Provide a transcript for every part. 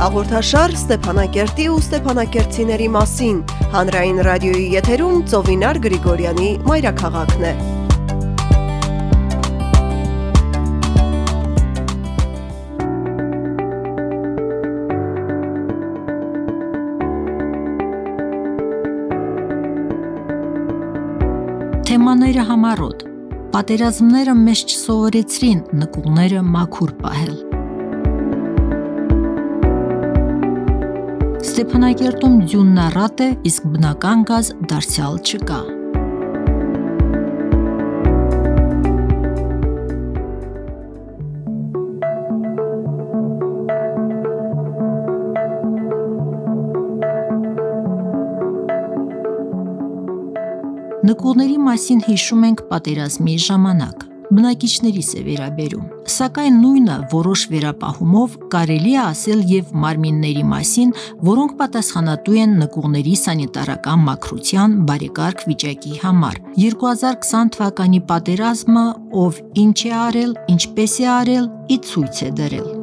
Հաղորդաշար Ստեփանակերտի ու Ստեփանակերտցիների մասին հանրային ռադիոյի եթերում Ծովինար Գրիգորյանի մայրաքաղաքն է։ Թեմաները համառոտ Պատերազմները մեզ չսովորեցրին նկուղները մաքուր պահել։ Ստեփանակերտում ձյունն առատ է, իսկ բնական գազ դարձյալ չկա։ Նկուղների մասին հիշում ենք պատերազմի ժամանակ բնակիչներիս է վերաբերում։ Սակայն նույնը որոշ վերապահումով կարելի է ասել եւ մարմինների մասին, որոնք պատասխանատու են նկուղների սանիտարական մաքրության բարեկարգ վիճակի համար։ 2020 թվականի պատերազմը ով ինչ է արել, ինչպես է արել, ի ցույց է դրել։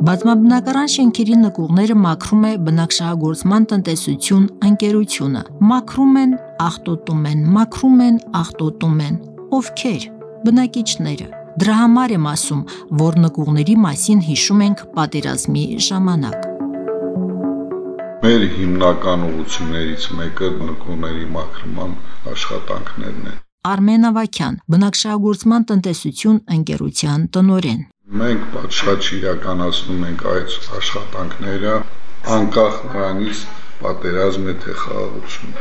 Բազմաբնակարան շենքերի նկուղները մաքրում է բնակշահագործման տնտեսություն ընկերությունը։ Մաքրում են, աղտոտում են, մաքրում են, աղտոտում են։ Ովքեր։ Բնակիչները։ Դրա համար եմ ասում, որ նկուղների մասին հիշում ենք պատերազմի ժամանակ։ Մեր հիմնական ուղղություններից մեկը նկուղների մաքրման աշխատանքներն են։ Արմեն Ավակյան, բնակշահագործման տնտեսություն ընկերության տնորեն։ Մենք պատշաճ իրականացնում ենք այդ աշխատանքները անկախ նրանից պատերազմ է թե խաղաղություն։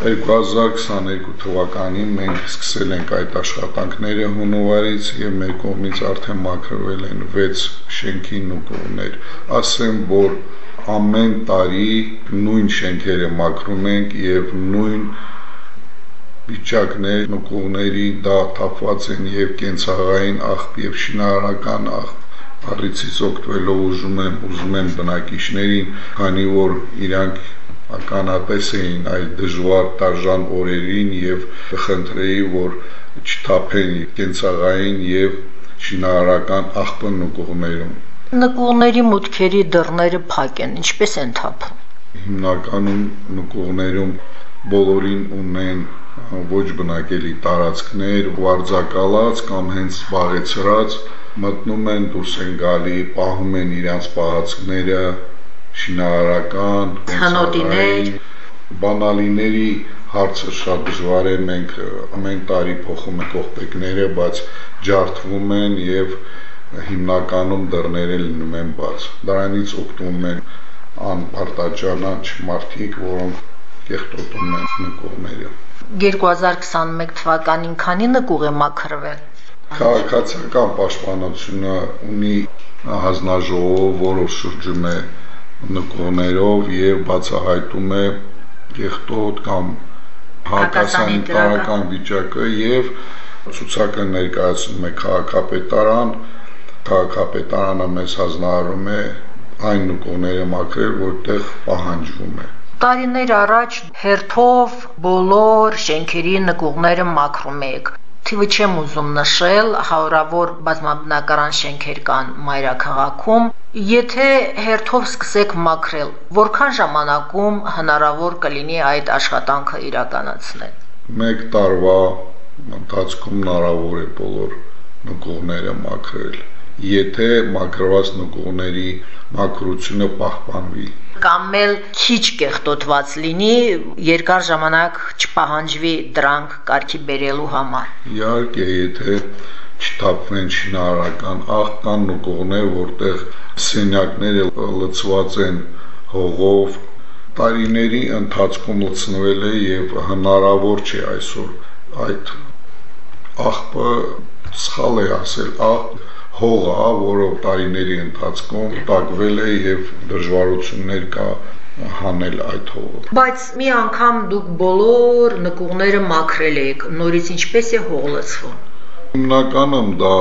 2022 թվականին մենք սկսել ենք այդ աշխատանքները հունվարից եւ մեր կողմից արդեն մաքրվել են 6 շենքի նկուղներ։ Ասեմ, որ ամեն տարի նույն շենքերը մաքրում ենք եւ նույն վիճակներ նկուղների դա թափված են եւ կենցաղային աղբ եւ շինարարական աղբ առիցից օգտվելով ուզում եմ ուզում եմ բնակիչներին քանի որ իրանք ականատես էին այդ դժվար տաժան օրերին եւ կխնդրեի որ չթափեն կենցաղային եւ շինարարական աղբն նկուղներում նկուղների մուտքերի դռները փակ են ինչպես են թափում հիմնականում նկուղներում բոլորին ունեն ոչ բնակելի տարածքներ, վարձակալած կամ հենց զբաղեցրած մտնում են, դուրս են գալի, պահում են իրենց պահածքները, շինարարական, ցանոթիներ, բանալիների հարցը շատ դժվար է, մենք ամեն տարի փոխում ենք կողպեկները, բայց ջարդվում են եւ հիմնականում դռները լինում են բաց։ Դրանից օգտվում են անպարտաճանաչ մարդիկ, որոնք կեղտոտում են նկողները։ 2021 թվականին քանի նկուղ է մաքրվել։ Քաղաքացիական պաշտպանությունը ունի հանձնաժողով, որը շրջում է նկուղներով եւ բացահայտում է կեղտոտ կամ հակասանիտարական վիճակը եւ ցուցակը ներկայացնում է քաղաքապետարան, քաղաքապետարանը մեզ հանձնարարում է այն նկուղները մաքրել, որտեղ պահանջվում է տարիներ առաջ հերթով բոլոր շենքերի նկուղները մաքրում եք։ Թիվը չեմ ուզում նշել, հարյուրավոր բազմաբնակարան շենքեր կան մայրաքաղաքում։ Եթե հերթով սկսեք մաքրել, որքան ժամանակում հնարավոր կլինի այդ աշխատանքը իրականացնել։ 1 տարվա ընթացքում հնարավոր է բոլոր նկուղները մաքրել եթե մակրված նկուղների մակրությունը պահպանվի կամ էլ քիչ կեղտոտված լինի, երկար ժամանակ չպահանջվի դրանք կարգի բերելու համար։ Իհարկե, եթե չթափվեն շինարարական աղքան նկուղներ, որտեղ սենյակները լցված են հողով, տարիների ընթացքում լցնվել է եւ հնարավոր չէ այսօր այդ աղբը սխալ է ասել, աղբ հողը, որը տարիների ընթացքում տակվել է եւ դժվարություններ կա հանել այդ հողը։ Բայց մի անգամ դուք բոլոր նկուղները մաքրել եք, նորից ինչպես է հող լցվում։ Հիմնականում դա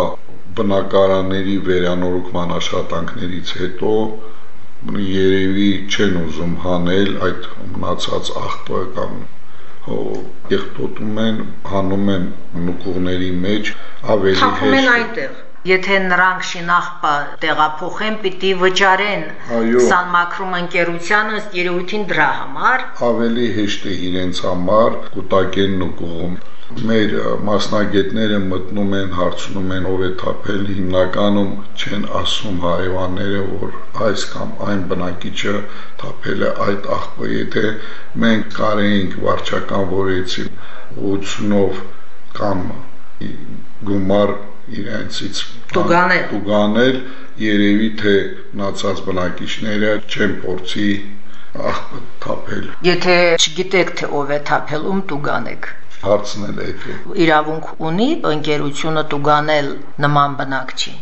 բնակարանների վերանորոգման աշխատանքներից հետո երևի չեն ուզում հանել այդ մնացած աղբը կամ կեղտոտում են, հանում են նկուղների մեջ ավելի հեշտ։ Թափում են այնտեղ Եթե նրանք շինախպը տեղափոխեն, պիտի վճարեն Սանմակրում ընկերությանը երևույթին դրա համար։ Ավելի հեշտ է իրենց համար կուտակելն ու կողմ մեր մասնագետները մտնում են, հարցնում են ով է թափել, հիմնականում չեն ասում հարևանները, որ այս կամ այն բնակիչը թափել է այդ աղբը, եթե մենք կարեինք վարչական որեցի 80-ով կամ գումար իրենցից Տուգանել։ տուգանել երևի թե մնացած բնակիչները չեն փորձի աղբը թափել Եթե չգիտեք թե ով է թափել, ում տուգանեք։ հարցնել է Իրավունք ունի ընկերությունը տուգանել նման բնակչին։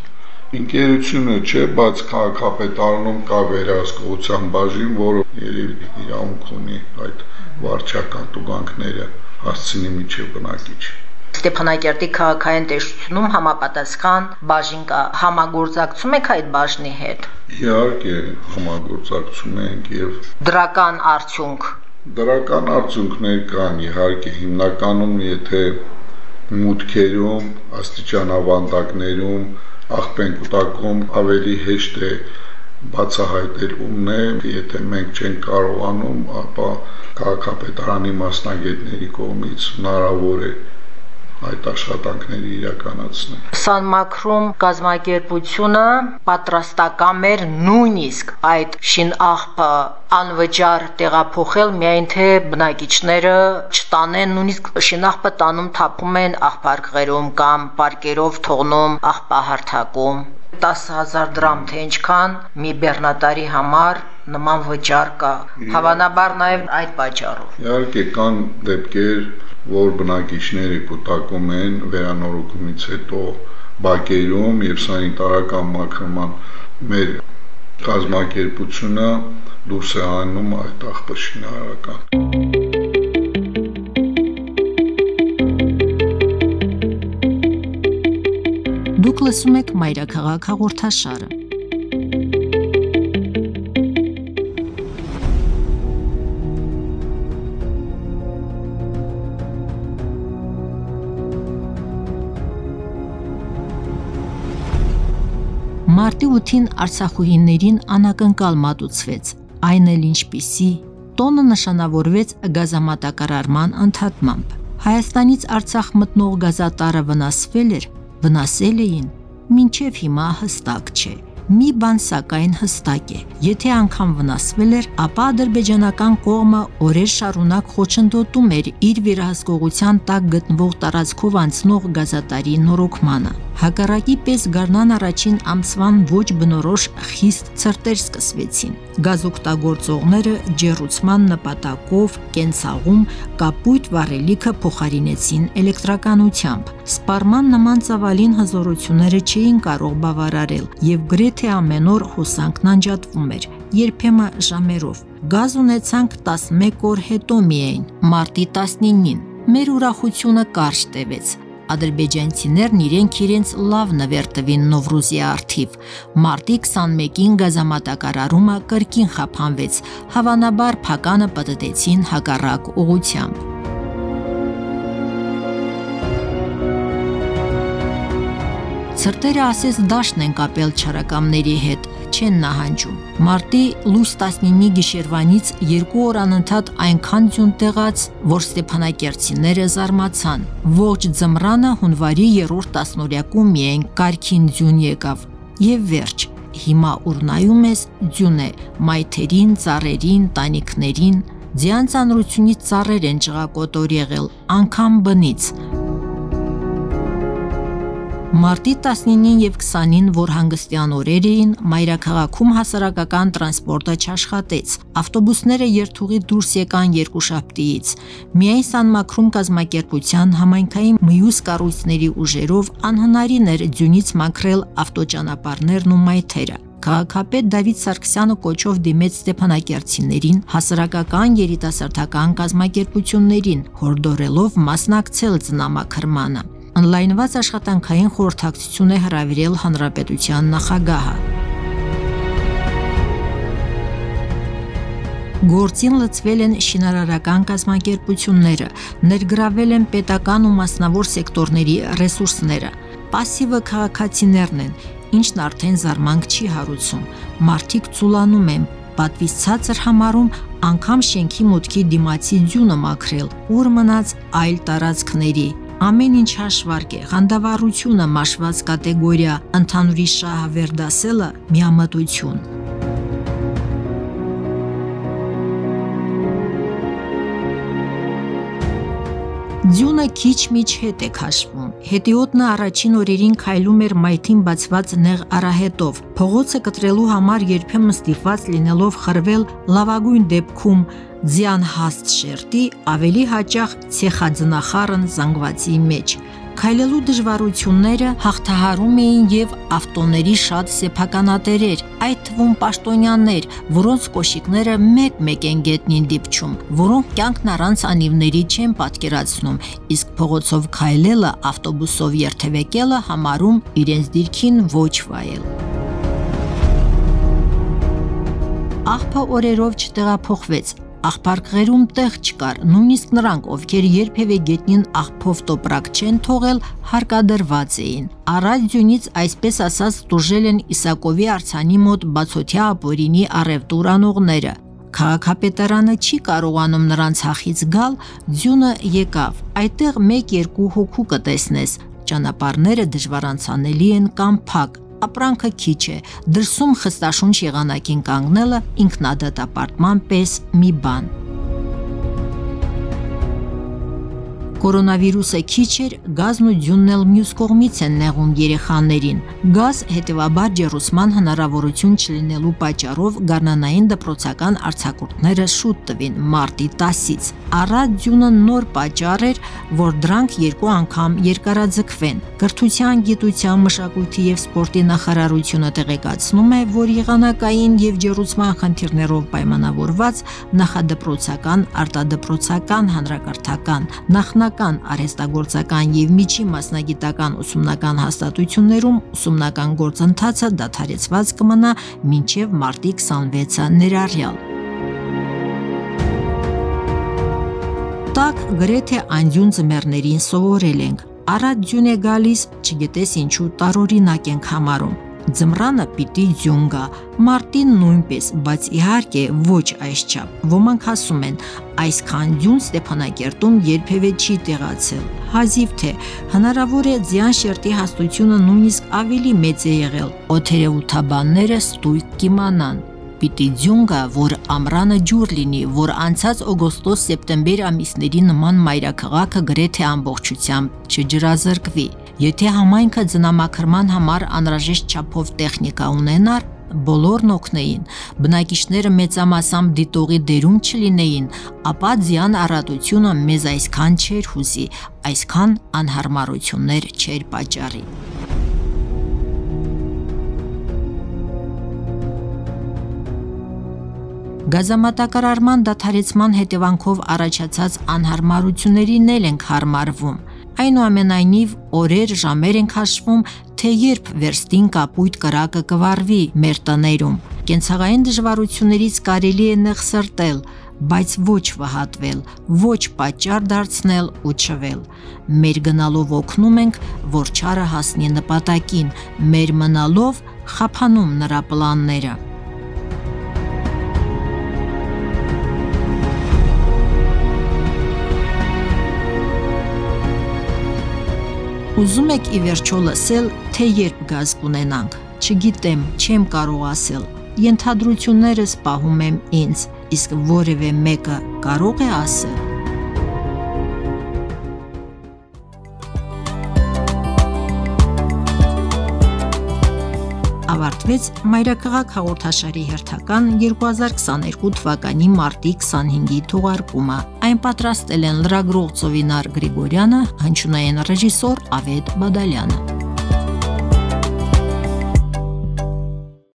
Ընկերությունը չէ, բայց քաղաքապետարանում կա վերահսկողության բաժին, որը երևի իրավունք ունի այդ վարչական տուգանքները հասցնի միջև բնակիչ։ Ստեփանակերտի քաղաքային տեսությունում համապատասխան բաժին կա։ Համագործակցում եք այդ բաժնի հետ։ Իհարկե համագործակցում ենք եւ Դրական արդյունք դրական արդյունքներ կան, իհարկե հիմնականում եթե մուտքերում, աստիճանավանդակներում, աղբեն կուտակում ավելի հեշտ է բացահայտել ումն է, եթե մենք չենք կարողանում, ապա քաղաքապետարանի մասնագետների կողմից հնարավոր է այդ աշխատանքները իրականացնել։ Սանմակրում կազմակերպությունը պատրաստական էր նույնիսկ այդ շինաղբը անվճար տեղափոխել, միայն թե բնակիչները չտանեն, նույնիսկ շինաղբը տանում թափում են աղբարկղերում կամ պարկերով թողնում աղբահարթակում 10000 դրամ թե ինչքան մի բեռնատարի համար նման վճար կա։ Հավանաբար նաև այդ պատճառով։ Իհարկե կան դեպքեր, որ բնակիչները կուտակում են վերանորոգումից հետո բակերում եւ սանիտարական մաքրման մեր կազմակերպությունը դուրս է անում այդ աղբը Դուք լսում եք Մայրաքաղաք հաղորդաշարը։ Մարտի 8-ին Արցախուհիներին անակնկալ մատուցվեց։ Այն էլ ինչպիսի տոնը նշանավորվեց գազամատակարարման ընդհատմամբ։ Հայաստանից Արցախ մտնող գազատարը վնասվել էր, վնասել էին, մինչև հիմա հստակ չէ։ Մի բան սակայն հստակ է. եթե անգամ վնասվել էր, ապա ադրբեջանական կողմը օրեր շարունակ խոչընդոտում էր իր վերահսկողության տակ գտնվող տարածքով անցնող գազատարի նորոգմանը։ Հակառակի պես Գառնան առաջին ամսվան ոչ բնորոշ խիստ ցրտեր սկսվեցին։ Գազօգտագործողները ջերուցման նպատակով կենցաղում կապույտ վառելիքը փոխարինեցին էլեկտրականությամբ։ Սպարման նման ծավալին հզորությունները չէին կարող բավարարել եւ գրեթե ամեն օր հոսանքն անջատվում էր, երբեմն ժամերով։ Գազ ունեցանք 11 օր հետո միայն, մարտի 19-ին։ Մեր ուրախությունը կարճ տևեց ադրբեջանցիներն իրենք իրենց լավ նվեր տվին Նովրուզի արթիվ։ Մարտի 21-ին գազամատակարարումը կրկին խափանվեց, հավանաբար փականը պատտեցին հակառակ ուղությամբ։ Ցրտերը ասես դաշն են կապել չարակամների հետ, չեն նահանջում։ Մարտի լույս 19-ի գիշերվանից երկու օր անընդհատ այնքան ձյուն տեղաց, որ Ստեփանակերտցիները զարմացան։ Ողջ ձմռանը հունվարի 3-րդ տասնօրյակում միայն կարքին ձյուն եկավ։ Եվ վերջ։ Հիմա ուրնայում ես ձյուն է մայթերին, ծառերին, տանիքներին, ձյան ծանրությունից ծառեր են ճղակոտոր եղել, անգամ բնից։ Մարտի 19-ին եւ 20-ին, որ հանգստյան օրեր էին, Մայրաքաղաքում հասարակական տրանսպորտը չաշխատեց։ Ավտոբուսները երթուղի դուրս եկան երկուշաբթիից։ Միայն Սանմակրում կազմակերպության համայնքային մյուս կառույցների ուժերով անհնարին էր ձյունից մաքրել ավտոճանապարհներն ու մայթերը։ Քաղաքապետ Դավիթ Սարգսյանը կոչով դիմեց Ստեփանակերտցիներին, հասարակական երիտասարդական կազմակերպություններին, հորդորելով մասնակցել ծնամակրմանը օնլայնված աշխատանքային խորհրդակցություն է հրավիրել հանրապետության նախագահը։ Գործին լծվել են շինարարական կազմակերպությունները, ներգրավել են պետական ու մասնավոր սեկտորների ռեսուրսները։ Պասիվը քաղաքացիներն են, ինչն արդեն զարմանք չի հարուցում։ Մարդիկ ցուլանում են, պատվից ցածր համարում անգամ շենքի մուտքի դիմացի ձյունը մաքրել, ուր մնաց այլ տարածքների։ Ամեն ինչ հաշվարկ է, խանդավառությունը մաշված կատեգորիա, ընդհանուրի շահավերդասելը միամտություն։ Ձյունը քիչ-միչ հետ է քաշվում։ Հետիոտնը առաջին օրերին քայլում էր մայթին բացված նեղ արահետով։ Փողոցը կտրելու համար երբեմն ստիպված լինելով խրվել լավագույն դեպքում ձյան հաստ շերտի, ավելի հաճախ ցեխաձնախառն զանգվածի մեջ։ Քայլելու դժվարությունները հաղթահարում էին եւ ավտոների շատ սեփականատերեր, այդ թվում պաշտոնյաներ, որոնց կոշիկները մեկ-մեկ են գետնին դիպչում, որոնք կյանքն առանց անիվների չեն պատկերացնում, իսկ փողոցով քայլելը, ավտոբուսով երթևեկելը համարում իրենց դիրքին ոչ վայել։ Աղբը օրերով չտեղափոխվեց, աղբարկղերում տեղ չկար, նույնիսկ նրանք, ովքեր երբևէ գետնին աղբով տոպրակ չեն թողել, հարկադրված էին։ Առած ձյունից այսպես ասած տուժել են Իսակովի արցանի մոտ բացօթյա ապօրինի առևտուր անողները։ Քաղաքապետարանը չի կարողանում նրանց հախից գալ, ձյունը եկավ։ Այդտեղ 1-2 հոգու կտեսնես։ Ճանապարհները դժվարանցանելի են կամ փակ, ապրանքը քիչ է։ Դրսում խստաշունչ եղանակին կանգնելը ինքնադատապարտման պես մի բան։ Կորոնավիրուսը քիչ էր, գազն ու ձյունն էլ մյուս կողմից են նեղում երեխաներին։ Գազ հետևաբար ջերուսման հնարավորություն չլինելու պատճառով գարնանային դպրոցական արձակուրդները շուտ տվին մարտի 10-ից։ Առատ ձյունը նոր պատճառ էր, որ դրանք երկու անգամ երկարաձգվեն։ Կրթության, գիտության, մշակույթի եւ սպորտի նախարարությունը տեղեկացնում է, որ եղանակային եւ ջերուսման խնդիրներով պայմանավորված նախադպրոցական, արտադպրոցական, հանրակրթական, նախնական պետական, արհեստագործական եւ միջի մասնագիտական ուսումնական հաստատություններում ուսումնական գործընթացը դադարեցված կմնա մինչև մարտի 26-ը ներառյալ։ Տակ գրեթե անդյուն ձմեռներին սովորել ենք։ Առատ ձյուն է գալիս, չգիտես ինչու տարօրինակ ենք համարում Ձմռանը պիտի ձյուն գա, մարտին նույնպես, բայց իհարկե ոչ այսչափ։ Ոմանք ասում են, այսքան ձյուն Ստեփանակերտում երբևէ չի տեղացել։ Հազիվ թե հնարավոր է ձյան շերտի հաստությունը նույնիսկ ավելի մեծ է եղել։ Օթերեութաբանները ստույգ կիմանան պիտի ձյուն գա, որ ամրանը ջուր լինի, որ անցած օգոստոս-սեպտեմբեր ամիսների նման մայրաքաղաքը գրեթե ամբողջությամբ չջրազրկվի։ Եթե համայնքը ձնամաքրման համար անհրաժեշտ չափով տեխնիկա ունենար, բոլորն օգնեին, բնակիչները մեծամասամբ դիտողի դերում չլինեին, ապա ձյան առատությունը մեզ այսքան չէր հուզի, այսքան անհարմարություններ չէր պատճառի։ Գազամատակարարման դադարեցման հետևանքով առաջացած անհարմարություններին էլ ենք հարմարվում Այնուամենայնիվ օրեր, ժամեր են քաշվում, թե երբ վերստին կապույտ կրակը կվառվի մեր տներում։ Կենցաղային դժվարություններից կարելի է նեղսրտել, բայց ոչ վհատվել, ոչ պատճառ դարձնել ու չվել։ Մեր գնալով օգնում ենք, որ չարը հասնի նպատակին, մեր մնալով խափանում նրա պլանները։ Ուզում եք ի վերջո լսել, թե երբ գազ կունենանք։ Չգիտեմ, չեմ կարող ասել։ Ենթադրություններս պահում եմ ինձ, իսկ որևէ մեկը կարող է ասել։ ավարտվեց Մայրաքաղաք հաղորդաշարի հերթական 2022 թվականի մարտի 25-ի թողարկումը։ Այն պատրաստել են լրագրող Ծովինար Գրիգորյանը, հնչյունային ռեժիսոր Ավետ Բադալյանը։